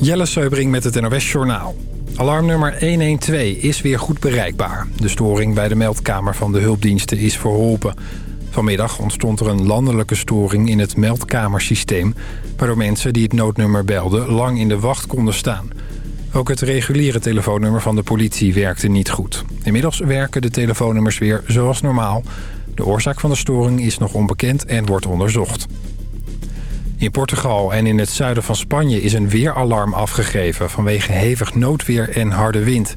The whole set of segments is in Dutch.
Jelle Seubring met het NOS Journaal. Alarmnummer 112 is weer goed bereikbaar. De storing bij de meldkamer van de hulpdiensten is verholpen. Vanmiddag ontstond er een landelijke storing in het meldkamersysteem... waardoor mensen die het noodnummer belden lang in de wacht konden staan. Ook het reguliere telefoonnummer van de politie werkte niet goed. Inmiddels werken de telefoonnummers weer zoals normaal. De oorzaak van de storing is nog onbekend en wordt onderzocht. In Portugal en in het zuiden van Spanje is een weeralarm afgegeven... vanwege hevig noodweer en harde wind.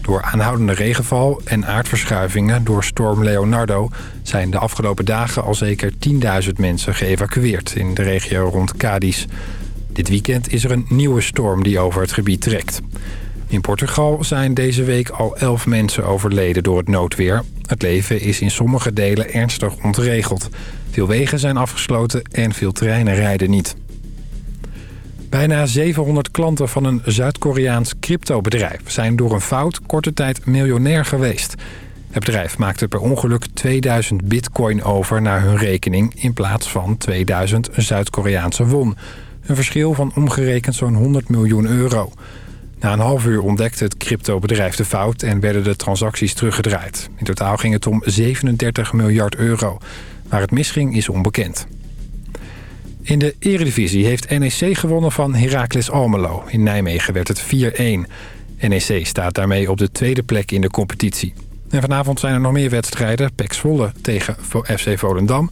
Door aanhoudende regenval en aardverschuivingen door storm Leonardo... zijn de afgelopen dagen al zeker 10.000 mensen geëvacueerd in de regio rond Cadiz. Dit weekend is er een nieuwe storm die over het gebied trekt. In Portugal zijn deze week al 11 mensen overleden door het noodweer. Het leven is in sommige delen ernstig ontregeld... Veel wegen zijn afgesloten en veel treinen rijden niet. Bijna 700 klanten van een Zuid-Koreaans cryptobedrijf... zijn door een fout korte tijd miljonair geweest. Het bedrijf maakte per ongeluk 2000 bitcoin over naar hun rekening... in plaats van 2000 Zuid-Koreaanse won. Een verschil van omgerekend zo'n 100 miljoen euro. Na een half uur ontdekte het cryptobedrijf de fout... en werden de transacties teruggedraaid. In totaal ging het om 37 miljard euro... Waar het misging is onbekend. In de eredivisie heeft NEC gewonnen van Heracles Almelo. In Nijmegen werd het 4-1. NEC staat daarmee op de tweede plek in de competitie. En vanavond zijn er nog meer wedstrijden. PEC Zwolle tegen FC Volendam.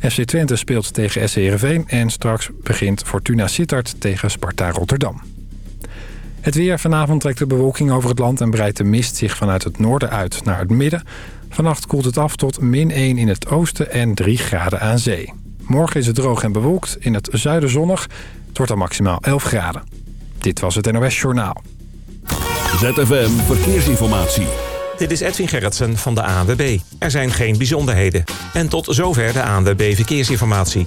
FC Twente speelt tegen SC Heerenveen. En straks begint Fortuna Sittard tegen Sparta Rotterdam. Het weer. Vanavond trekt de bewolking over het land... en breidt de mist zich vanuit het noorden uit naar het midden. Vannacht koelt het af tot min 1 in het oosten en 3 graden aan zee. Morgen is het droog en bewolkt, in het zuiden zonnig. Het wordt dan maximaal 11 graden. Dit was het NOS Journaal. ZFM Verkeersinformatie. Dit is Edwin Gerritsen van de ANWB. Er zijn geen bijzonderheden. En tot zover de ANWB Verkeersinformatie.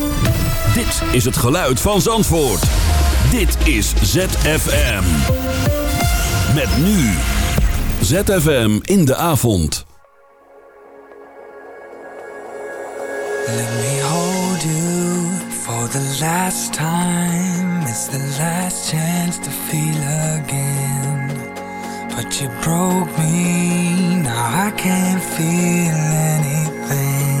Dit is het geluid van Zandvoort. Dit is ZFM. Met nu. ZFM in de avond. Let me hold you for the last time. It's the last chance to feel again. But you broke me, now I can't feel anything.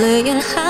Playing house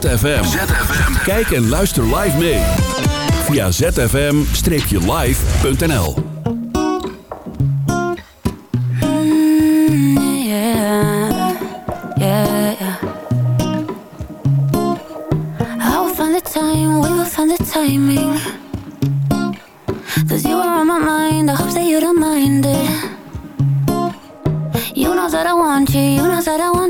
ZFM. Kijk en luister live mee. Via zfm-live.nl Yeah, yeah, yeah. I will find the time, we will find the timing. Cause you are on my mind, I hope that you don't mind it. You know that I want you, you know that I want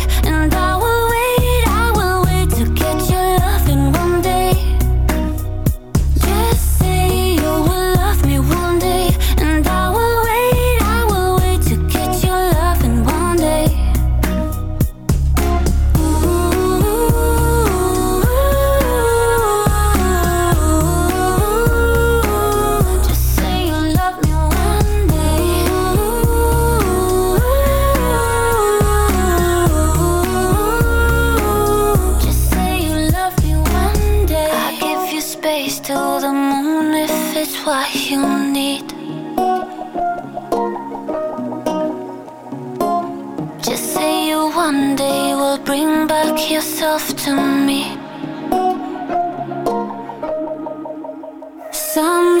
someday will bring back yourself to me. Some.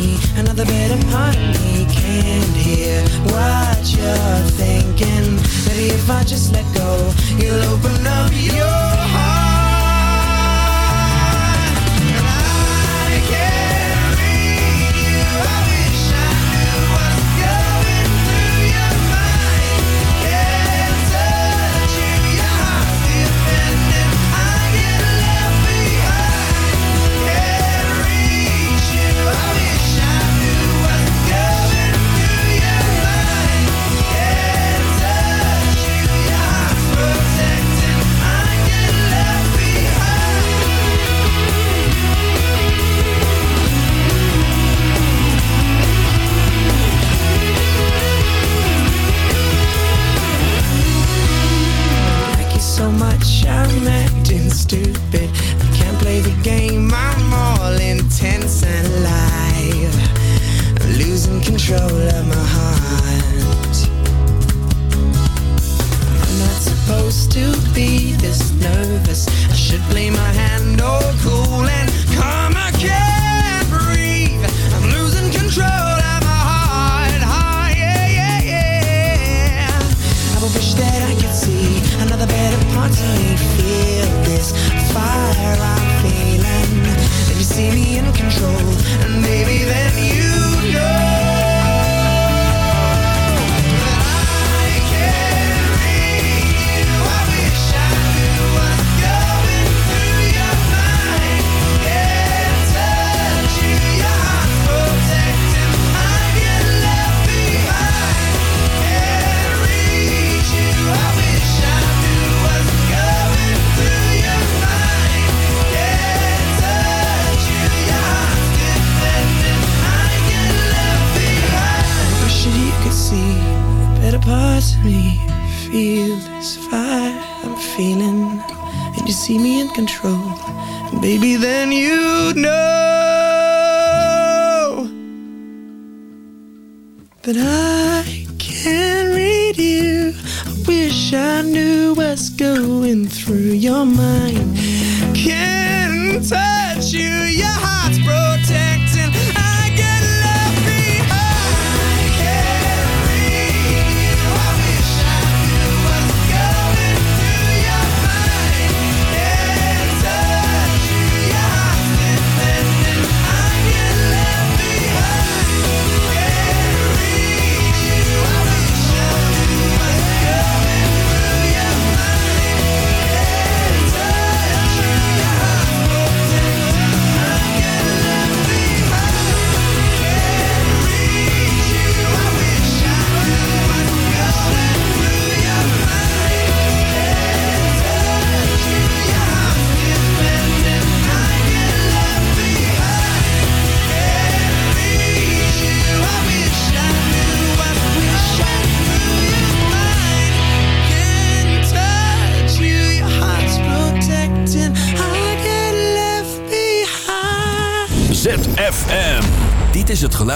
Another bit of part of me can't hear what you're thinking. Maybe if I just let go, you'll open up your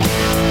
they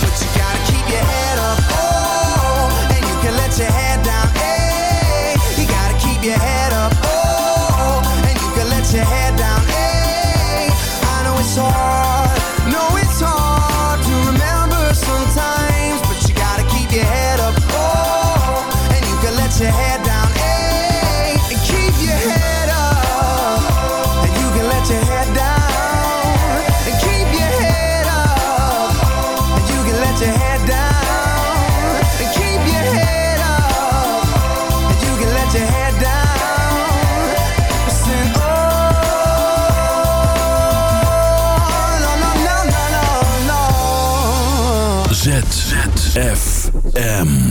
Damn.